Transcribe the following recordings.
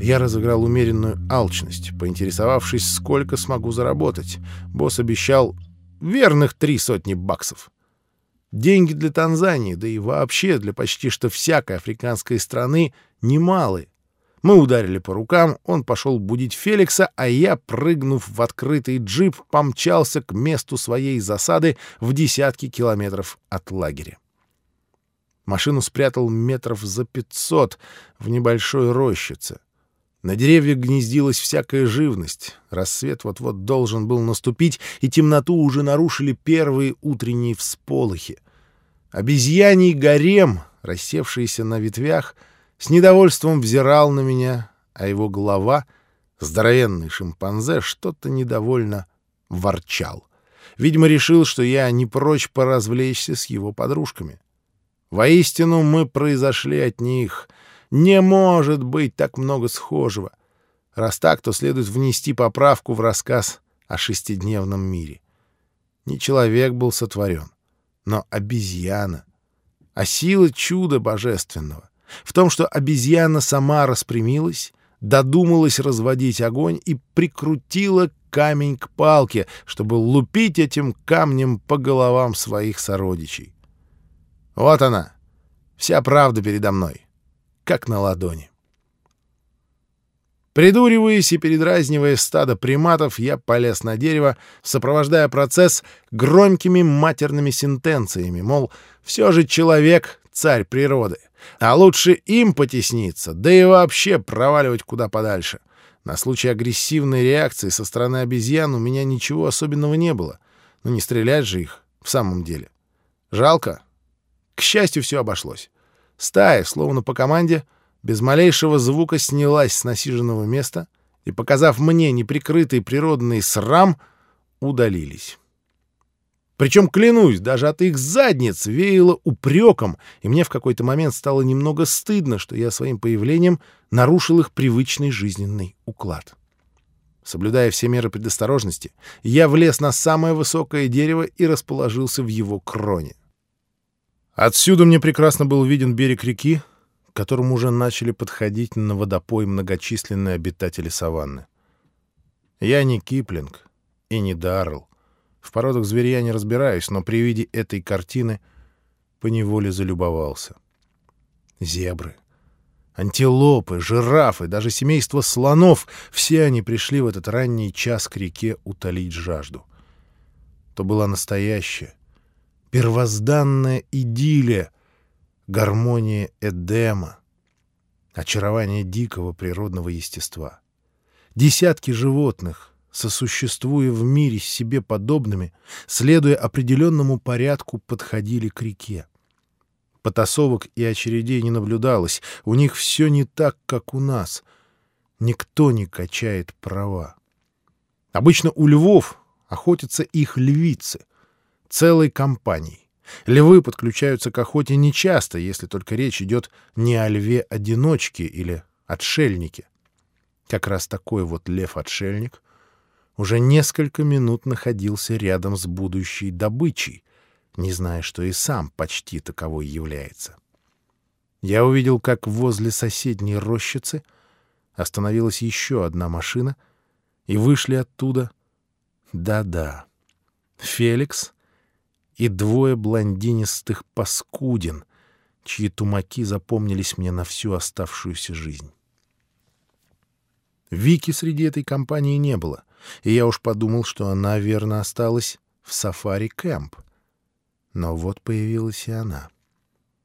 Я разыграл умеренную алчность, поинтересовавшись, сколько смогу заработать. Босс обещал верных три сотни баксов. Деньги для Танзании, да и вообще для почти что всякой африканской страны, немалые. Мы ударили по рукам, он пошел будить Феликса, а я, прыгнув в открытый джип, помчался к месту своей засады в десятки километров от лагеря. Машину спрятал метров за пятьсот в небольшой рощице. На деревьях гнездилась всякая живность. Рассвет вот-вот должен был наступить, и темноту уже нарушили первые утренние всполохи. Обезьяний гарем, рассевшийся на ветвях, с недовольством взирал на меня, а его голова, здоровенный шимпанзе, что-то недовольно ворчал. Видимо, решил, что я не прочь поразвлечься с его подружками. Воистину, мы произошли от них — не может быть так много схожего. Раз так, то следует внести поправку в рассказ о шестидневном мире. Не человек был сотворен, но обезьяна. А сила чуда божественного в том, что обезьяна сама распрямилась, додумалась разводить огонь и прикрутила камень к палке, чтобы лупить этим камнем по головам своих сородичей. Вот она, вся правда передо мной как на ладони. Придуриваясь и передразнивая стадо приматов, я полез на дерево, сопровождая процесс громкими матерными сентенциями, мол, все же человек — царь природы, а лучше им потесниться, да и вообще проваливать куда подальше. На случай агрессивной реакции со стороны обезьян у меня ничего особенного не было. Но не стрелять же их в самом деле. Жалко. К счастью, все обошлось. Стая, словно по команде, без малейшего звука снялась с насиженного места и, показав мне неприкрытый природный срам, удалились. Причем, клянусь, даже от их задниц веяло упреком, и мне в какой-то момент стало немного стыдно, что я своим появлением нарушил их привычный жизненный уклад. Соблюдая все меры предосторожности, я влез на самое высокое дерево и расположился в его кроне. Отсюда мне прекрасно был виден берег реки, к которому уже начали подходить на водопой многочисленные обитатели саванны. Я не Киплинг и не Даррелл. В породах зверей я не разбираюсь, но при виде этой картины поневоле залюбовался. Зебры, антилопы, жирафы, даже семейство слонов — все они пришли в этот ранний час к реке утолить жажду. То была настоящая, первозданная идиллия, гармония Эдема, очарование дикого природного естества. Десятки животных, сосуществуя в мире с себе подобными, следуя определенному порядку, подходили к реке. Потасовок и очередей не наблюдалось, у них все не так, как у нас. Никто не качает права. Обычно у львов охотятся их львицы, целой компанией. Львы подключаются к охоте нечасто, если только речь идет не о льве-одиночке или отшельнике. Как раз такой вот лев-отшельник уже несколько минут находился рядом с будущей добычей, не зная, что и сам почти таковой является. Я увидел, как возле соседней рощицы остановилась еще одна машина, и вышли оттуда... Да-да, Феликс и двое блондинистых паскудин, чьи тумаки запомнились мне на всю оставшуюся жизнь. Вики среди этой компании не было, и я уж подумал, что она, верно, осталась в сафари-кэмп. Но вот появилась и она.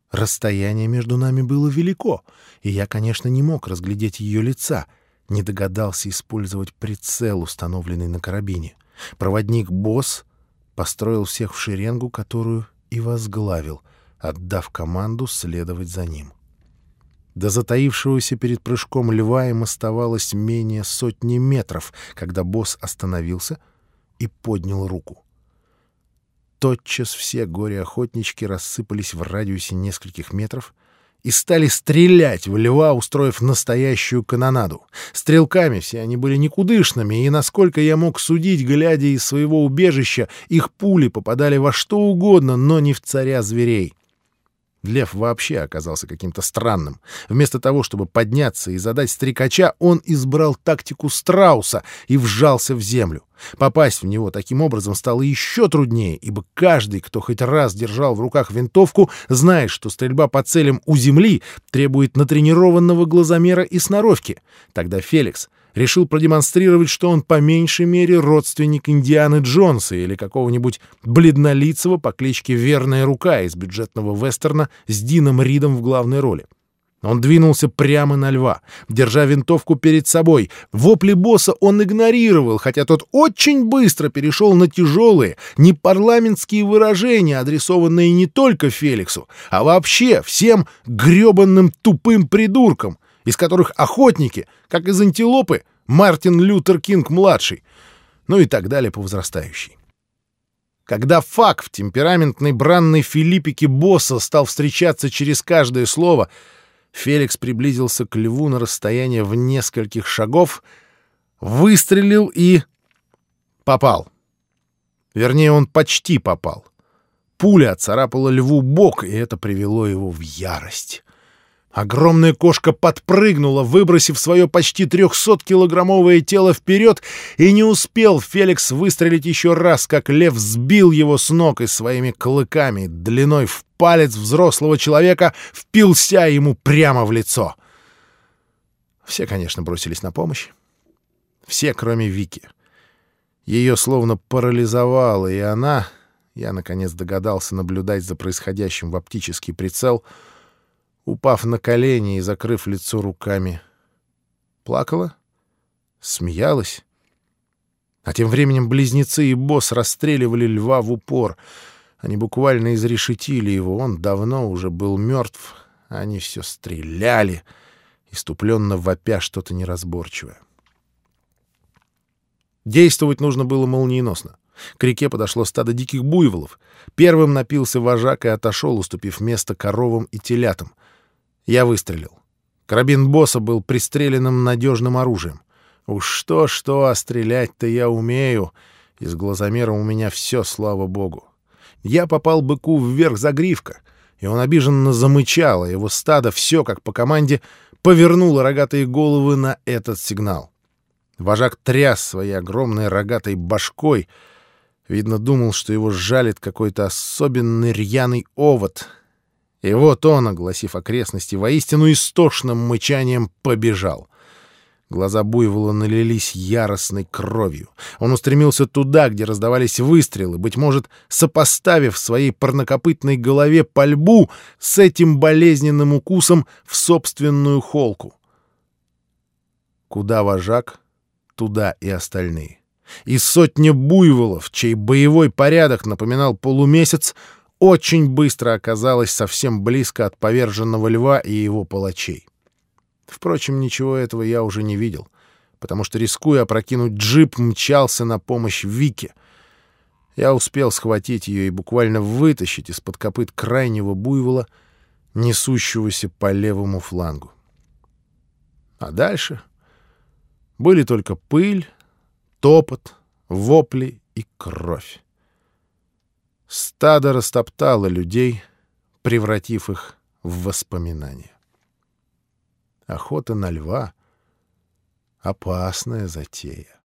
Расстояние между нами было велико, и я, конечно, не мог разглядеть ее лица, не догадался использовать прицел, установленный на карабине. Проводник-босс построил всех в шеренгу, которую и возглавил, отдав команду следовать за ним. До затаившегося перед прыжком льва им оставалось менее сотни метров, когда босс остановился и поднял руку. Тотчас все горе-охотнички рассыпались в радиусе нескольких метров — и стали стрелять в льва, устроив настоящую канонаду. Стрелками все они были никудышными, и, насколько я мог судить, глядя из своего убежища, их пули попадали во что угодно, но не в царя зверей. Лев вообще оказался каким-то странным. Вместо того, чтобы подняться и задать стрекача, он избрал тактику страуса и вжался в землю. Попасть в него таким образом стало еще труднее, ибо каждый, кто хоть раз держал в руках винтовку, знает, что стрельба по целям у земли требует натренированного глазомера и сноровки. Тогда Феликс решил продемонстрировать, что он по меньшей мере родственник Индианы Джонса или какого-нибудь бледнолицего по кличке Верная Рука из бюджетного вестерна с Дином Ридом в главной роли. Он двинулся прямо на льва, держа винтовку перед собой. Вопли босса он игнорировал, хотя тот очень быстро перешел на тяжелые, непарламентские выражения, адресованные не только Феликсу, а вообще всем гребанным тупым придуркам, из которых охотники, как из антилопы, Мартин Лютер Кинг-младший, ну и так далее по возрастающей. Когда фак в темпераментной бранной филиппике босса стал встречаться через каждое слово, Феликс приблизился к льву на расстояние в нескольких шагов, выстрелил и... попал. Вернее, он почти попал. Пуля царапала льву бок, и это привело его в ярость. Огромная кошка подпрыгнула, выбросив свое почти 300-килограммовое тело вперед, и не успел Феликс выстрелить еще раз, как лев сбил его с ног и своими клыками, длиной в палец взрослого человека, впился ему прямо в лицо. Все, конечно, бросились на помощь. Все, кроме Вики. Ее словно парализовало, и она, я, наконец, догадался наблюдать за происходящим в оптический прицел — упав на колени и закрыв лицо руками. Плакала? Смеялась? А тем временем близнецы и босс расстреливали льва в упор. Они буквально изрешетили его. Он давно уже был мертв. Они все стреляли, иступленно вопя что-то неразборчивое. Действовать нужно было молниеносно. К реке подошло стадо диких буйволов. Первым напился вожак и отошел, уступив место коровам и телятам — я выстрелил. Карабин босса был пристреленным надежным оружием. Уж что-что, а стрелять-то я умею. Из глазомера у меня все, слава богу. Я попал быку вверх за гривка, и он обиженно замычал, а его стадо все, как по команде, повернуло рогатые головы на этот сигнал. Вожак тряс своей огромной рогатой башкой. Видно, думал, что его жалит какой-то особенный рьяный овод — и вот он, огласив окрестности воистину истошным мычанием, побежал. Глаза буйвола налились яростной кровью. Он устремился туда, где раздавались выстрелы, быть может, сопоставив в своей парнокопытной голове пальбу с этим болезненным укусом в собственную холку. Куда вожак, туда и остальные. И сотня буйволов, чей боевой порядок напоминал полумесяц, очень быстро оказалась совсем близко от поверженного льва и его палачей. Впрочем, ничего этого я уже не видел, потому что, рискуя опрокинуть джип, мчался на помощь Вике. Я успел схватить ее и буквально вытащить из-под копыт крайнего буйвола, несущегося по левому флангу. А дальше были только пыль, топот, вопли и кровь. Стадо растоптало людей, превратив их в воспоминания. Охота на льва — опасная затея.